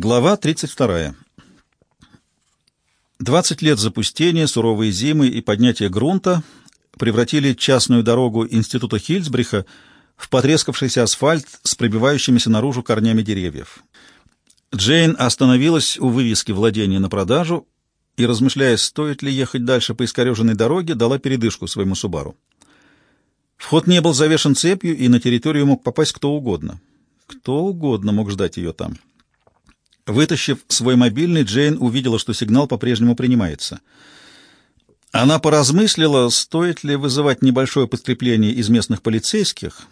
Глава 32. 20 лет запустения, суровые зимы и поднятие грунта превратили частную дорогу института Хильсбриха в потрескавшийся асфальт с пробивающимися наружу корнями деревьев. Джейн остановилась у вывески владения на продажу и, размышляя, стоит ли ехать дальше по искореженной дороге, дала передышку своему Субару. Вход не был завешен цепью, и на территорию мог попасть кто угодно. Кто угодно мог ждать ее там. Вытащив свой мобильный, Джейн увидела, что сигнал по-прежнему принимается. Она поразмыслила, стоит ли вызывать небольшое подкрепление из местных полицейских,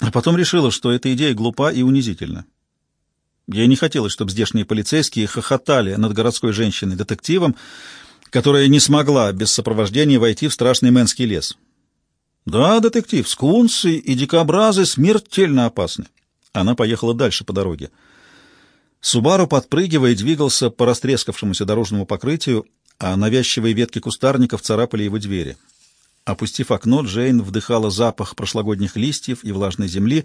а потом решила, что эта идея глупа и унизительна. Ей не хотелось, чтобы здешние полицейские хохотали над городской женщиной-детективом, которая не смогла без сопровождения войти в страшный Мэнский лес. Да, детектив, скунсы и дикобразы смертельно опасны. Она поехала дальше по дороге. Субару, подпрыгивая, двигался по растрескавшемуся дорожному покрытию, а навязчивые ветки кустарников царапали его двери. Опустив окно, Джейн вдыхала запах прошлогодних листьев и влажной земли.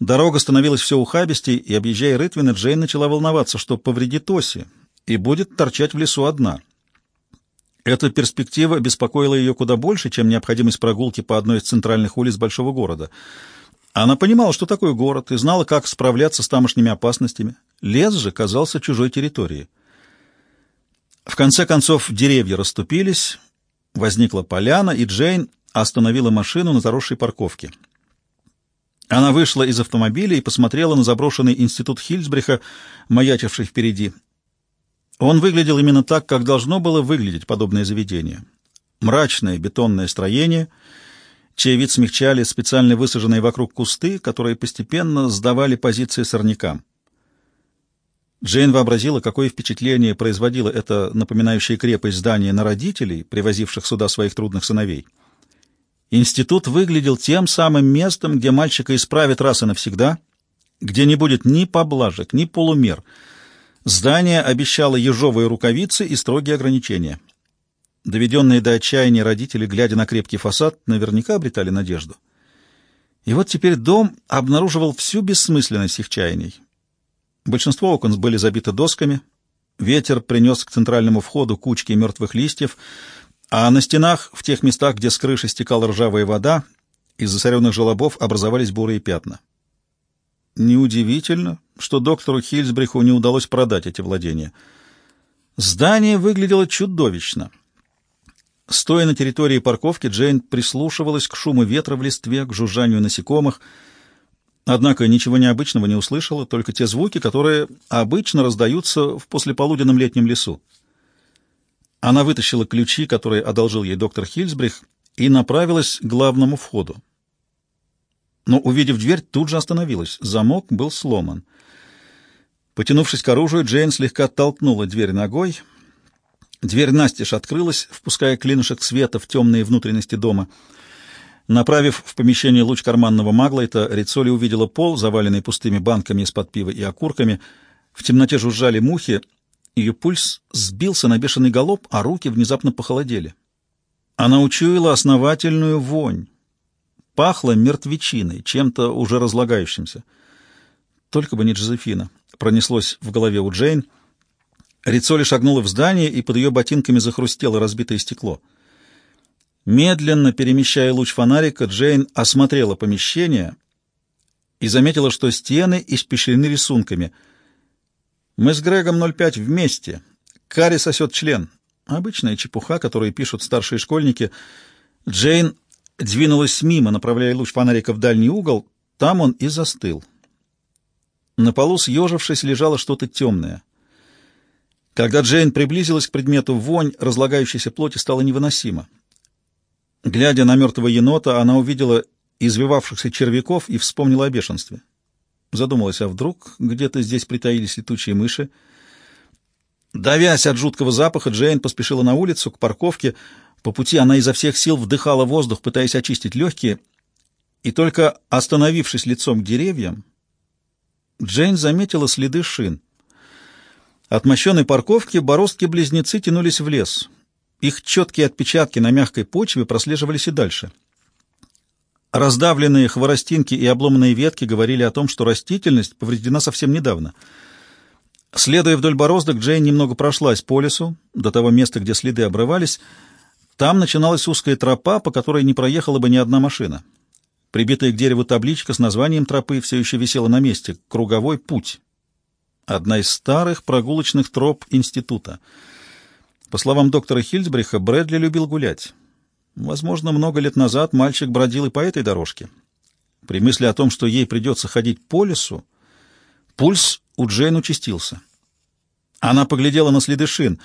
Дорога становилась все ухабистей, и, объезжая Рытвина, Джейн начала волноваться, что повредит оси и будет торчать в лесу одна. Эта перспектива беспокоила ее куда больше, чем необходимость прогулки по одной из центральных улиц большого города — она понимала, что такое город, и знала, как справляться с тамошними опасностями. Лес же казался чужой территорией. В конце концов деревья расступились, возникла поляна, и Джейн остановила машину на заросшей парковке. Она вышла из автомобиля и посмотрела на заброшенный институт Хильсбриха, маячивший впереди. Он выглядел именно так, как должно было выглядеть подобное заведение. Мрачное бетонное строение — чей вид смягчали специально высаженные вокруг кусты, которые постепенно сдавали позиции сорнякам. Джейн вообразила, какое впечатление производило это напоминающее крепость здание на родителей, привозивших сюда своих трудных сыновей. Институт выглядел тем самым местом, где мальчика исправят раз и навсегда, где не будет ни поблажек, ни полумер. Здание обещало ежовые рукавицы и строгие ограничения — Доведенные до отчаяния родители, глядя на крепкий фасад, наверняка обретали надежду. И вот теперь дом обнаруживал всю бессмысленность их чаяний. Большинство окон были забиты досками, ветер принес к центральному входу кучки мертвых листьев, а на стенах, в тех местах, где с крыши стекала ржавая вода, из засоренных желобов образовались бурые пятна. Неудивительно, что доктору Хильсбриху не удалось продать эти владения. Здание выглядело чудовищно — Стоя на территории парковки, Джейн прислушивалась к шуму ветра в листве, к жужжанию насекомых. Однако ничего необычного не услышала, только те звуки, которые обычно раздаются в послеполуденном летнем лесу. Она вытащила ключи, которые одолжил ей доктор Хильсбрих, и направилась к главному входу. Но, увидев дверь, тут же остановилась. Замок был сломан. Потянувшись к оружию, Джейн слегка толкнула дверь ногой — Дверь настежь открылась, впуская клинышек света в темные внутренности дома. Направив в помещение луч карманного маглайта, Рицоли увидела пол, заваленный пустыми банками из-под пива и окурками. В темноте жужжали мухи. Ее пульс сбился на бешеный галоп, а руки внезапно похолодели. Она учуяла основательную вонь. Пахло мертвечиной, чем-то уже разлагающимся. Только бы не Джозефина. Пронеслось в голове у Джейн — Рицоли шагнула в здание, и под ее ботинками захрустело разбитое стекло. Медленно перемещая луч фонарика, Джейн осмотрела помещение и заметила, что стены испещрены рисунками. «Мы с Грегом 05 вместе. Карри сосет член». Обычная чепуха, которую пишут старшие школьники. Джейн двинулась мимо, направляя луч фонарика в дальний угол. Там он и застыл. На полу, съежившись, лежало что-то темное — когда Джейн приблизилась к предмету, вонь разлагающейся плоти стала невыносима. Глядя на мертвого енота, она увидела извивавшихся червяков и вспомнила о бешенстве. Задумалась, а вдруг где-то здесь притаились летучие мыши? Давясь от жуткого запаха, Джейн поспешила на улицу, к парковке. По пути она изо всех сил вдыхала воздух, пытаясь очистить легкие, и только остановившись лицом к деревьям, Джейн заметила следы шин — от мощенной парковки бороздки-близнецы тянулись в лес. Их четкие отпечатки на мягкой почве прослеживались и дальше. Раздавленные хворостинки и обломанные ветки говорили о том, что растительность повреждена совсем недавно. Следуя вдоль бороздок, Джейн немного прошлась по лесу, до того места, где следы обрывались. Там начиналась узкая тропа, по которой не проехала бы ни одна машина. Прибитая к дереву табличка с названием тропы все еще висела на месте — «Круговой путь». Одна из старых прогулочных троп института. По словам доктора Хильдсбриха, Брэдли любил гулять. Возможно, много лет назад мальчик бродил и по этой дорожке. При мысли о том, что ей придется ходить по лесу, пульс у Джейн участился. Она поглядела на следы шин.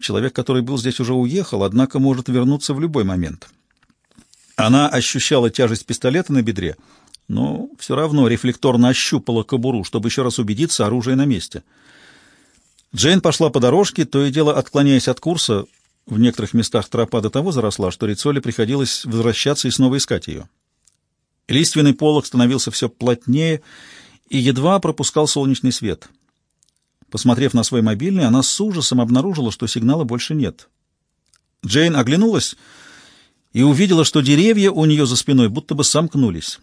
Человек, который был здесь, уже уехал, однако может вернуться в любой момент. Она ощущала тяжесть пистолета на бедре, но все равно рефлекторно ощупала кобуру, чтобы еще раз убедиться, оружие на месте. Джейн пошла по дорожке, то и дело отклоняясь от курса. В некоторых местах тропа до того заросла, что Рицоле приходилось возвращаться и снова искать ее. Лиственный полог становился все плотнее и едва пропускал солнечный свет. Посмотрев на свой мобильный, она с ужасом обнаружила, что сигнала больше нет. Джейн оглянулась и увидела, что деревья у нее за спиной будто бы сомкнулись.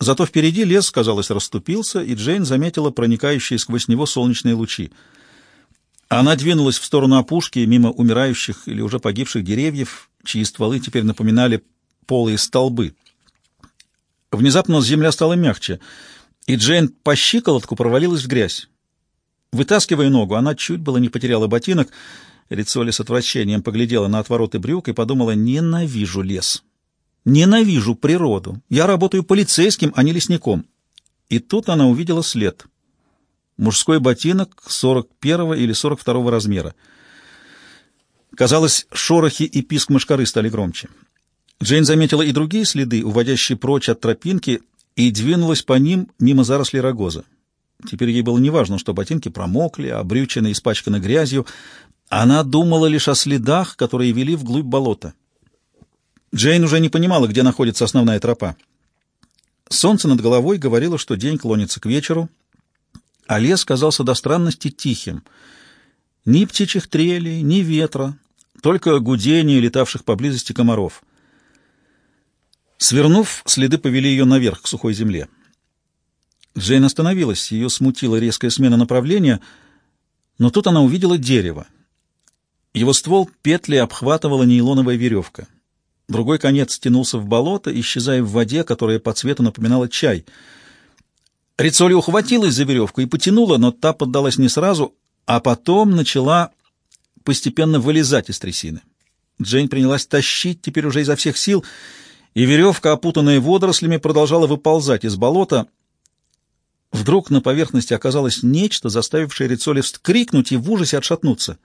Зато впереди лес, казалось, расступился, и Джейн заметила проникающие сквозь него солнечные лучи. Она двинулась в сторону опушки, мимо умирающих или уже погибших деревьев, чьи стволы теперь напоминали полые столбы. Внезапно земля стала мягче — и Джейн по щиколотку провалилась в грязь. Вытаскивая ногу, она чуть было не потеряла ботинок. Рицоли с отвращением поглядела на отвороты брюк и подумала, ненавижу лес. Ненавижу природу. Я работаю полицейским, а не лесником. И тут она увидела след. Мужской ботинок 41 или 42 размера. Казалось, шорохи и писк мышкары стали громче. Джейн заметила и другие следы, уводящие прочь от тропинки, и двинулась по ним мимо зарослей рогоза. Теперь ей было неважно, что ботинки промокли, брючины испачканы грязью. Она думала лишь о следах, которые вели вглубь болота. Джейн уже не понимала, где находится основная тропа. Солнце над головой говорило, что день клонится к вечеру, а лес казался до странности тихим. Ни птичьих трелей, ни ветра, только гудение летавших поблизости комаров. Свернув, следы повели ее наверх, к сухой земле. Джейн остановилась, ее смутила резкая смена направления, но тут она увидела дерево. Его ствол петли обхватывала нейлоновая веревка. Другой конец тянулся в болото, исчезая в воде, которая по цвету напоминала чай. Рицоли ухватилась за веревку и потянула, но та поддалась не сразу, а потом начала постепенно вылезать из трясины. Джейн принялась тащить теперь уже изо всех сил — и веревка, опутанная водорослями, продолжала выползать из болота. Вдруг на поверхности оказалось нечто, заставившее Рицоли вскрикнуть и в ужасе отшатнуться.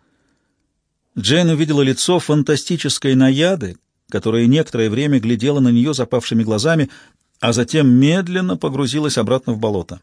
Джейн увидела лицо фантастической наяды, которая некоторое время глядела на нее запавшими глазами, а затем медленно погрузилась обратно в болото.